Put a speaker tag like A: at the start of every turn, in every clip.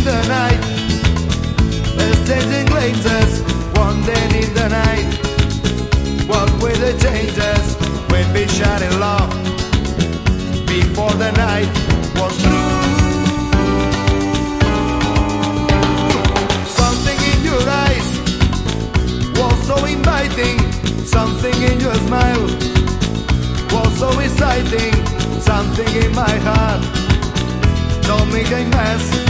A: in the night. one day in the night. What the changes we in love? Before the night was through. Something in your eyes was so inviting. Something in your smile was so exciting. Something in my heart. Don't make a mess.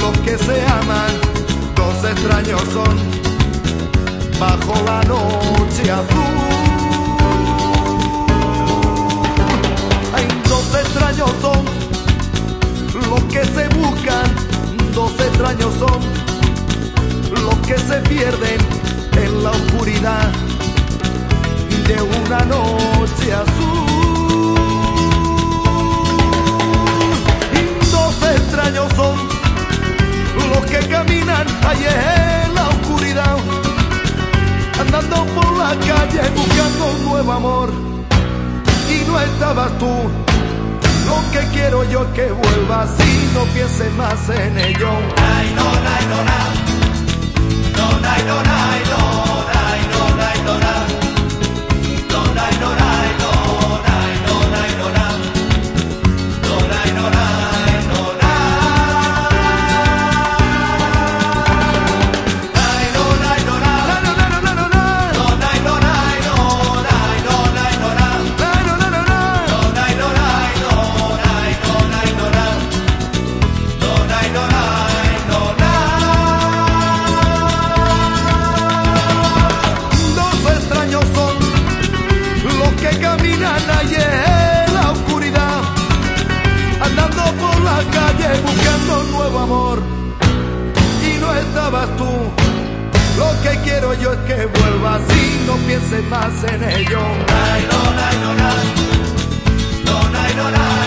A: los que se aman, dos extraños son, bajo la noche azul. Hay dos extraños son, los que se buscan, dos extraños son, los que se pierden en la oscuridad de una noche azul. amor y no estabas tú. Lo que quiero yo que vuelva y no pienses más en ello.
B: Ay, no, no, no. No, no, no.
A: yo es que vuelva así, no pienses más en ello.
B: No, no, no, no, no, no, no, no.